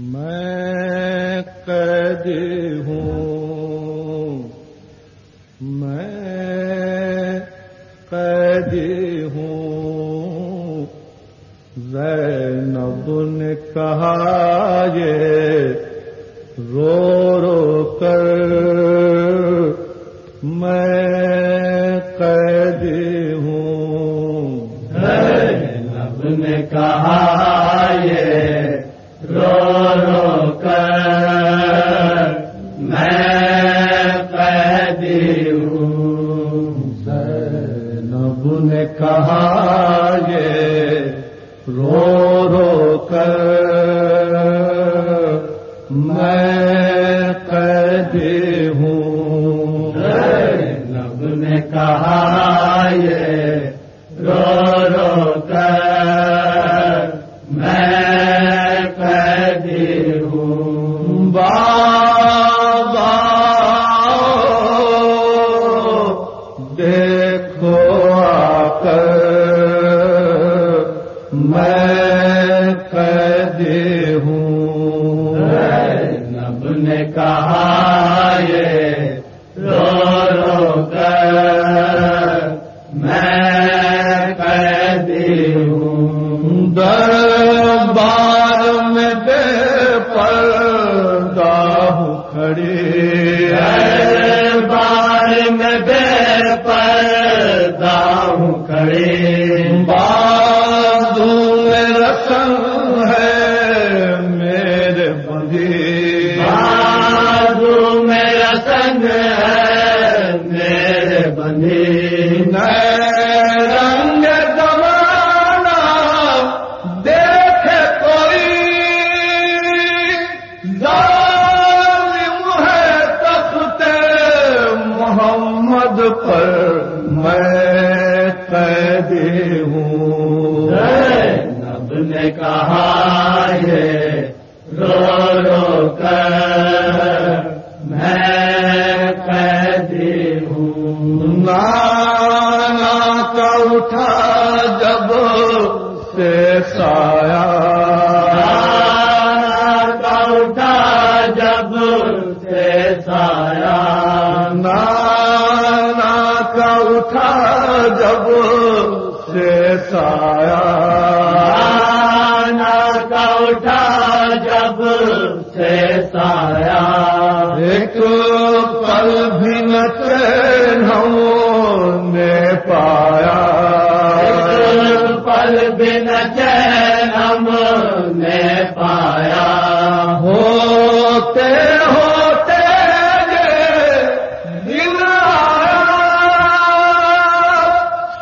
میں قید ہوں۔ میں قید ہوں۔ زینب نے کہا، یہ رو رو کر۔ میں قید ہوں۔ زینب نے کہا کہا یہ رو رو کر میں قیدی ہوں۔ زینب نے کہا نے کہا یہ رو رو کر میں قیدی ہوں۔ دربار میں بے پردہ ہوں کھڑی۔ بار میں بے پردہ ہوں کھڑے ہوں زینب نے کہا ہے، رو رو کر میں قیدی ہوں۔ نانا کا اٹھا جب سے سایہ پایا پل بن چین ہم نے پایا ہوتے ہوتے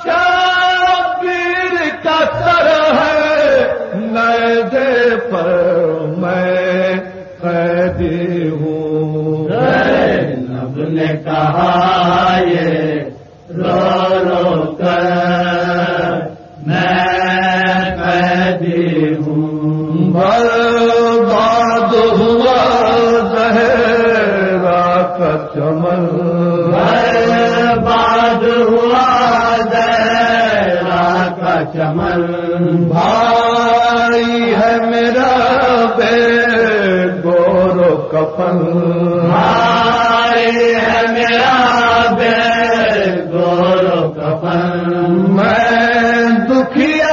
شبیر کا سر ہے دے پر میں قیدی ہوں زینب نے کہا برباد ہوا زہرا کا چمن برباد ہوا دیرا کا چمن بھائی ہے میرا بے گورو کفن بھائی ہے میرا بے گورو کفن میں دکھیاری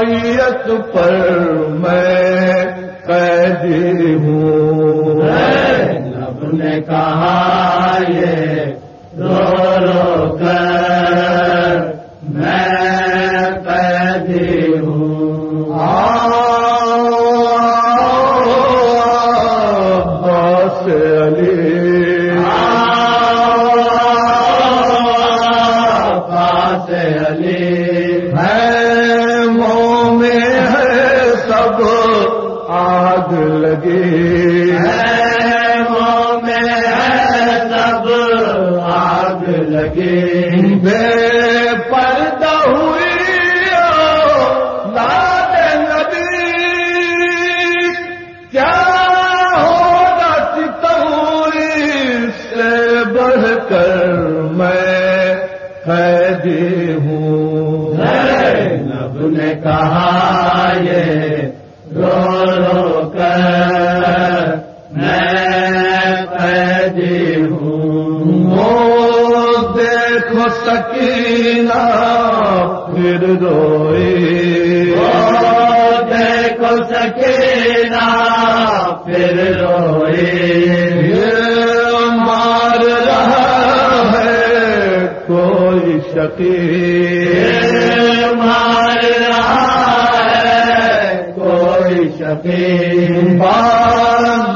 میت پر میں قیدی ہوں۔ زینب نے کہا یہ ہوں؟ زینب نے کہا یہ رو رو سکینہ پھر روئی وہ دیکھو سکینہ پھر روئی یہ مار رہا ہے کوئی شکیل مار رہا ہے کوئی شکیل بات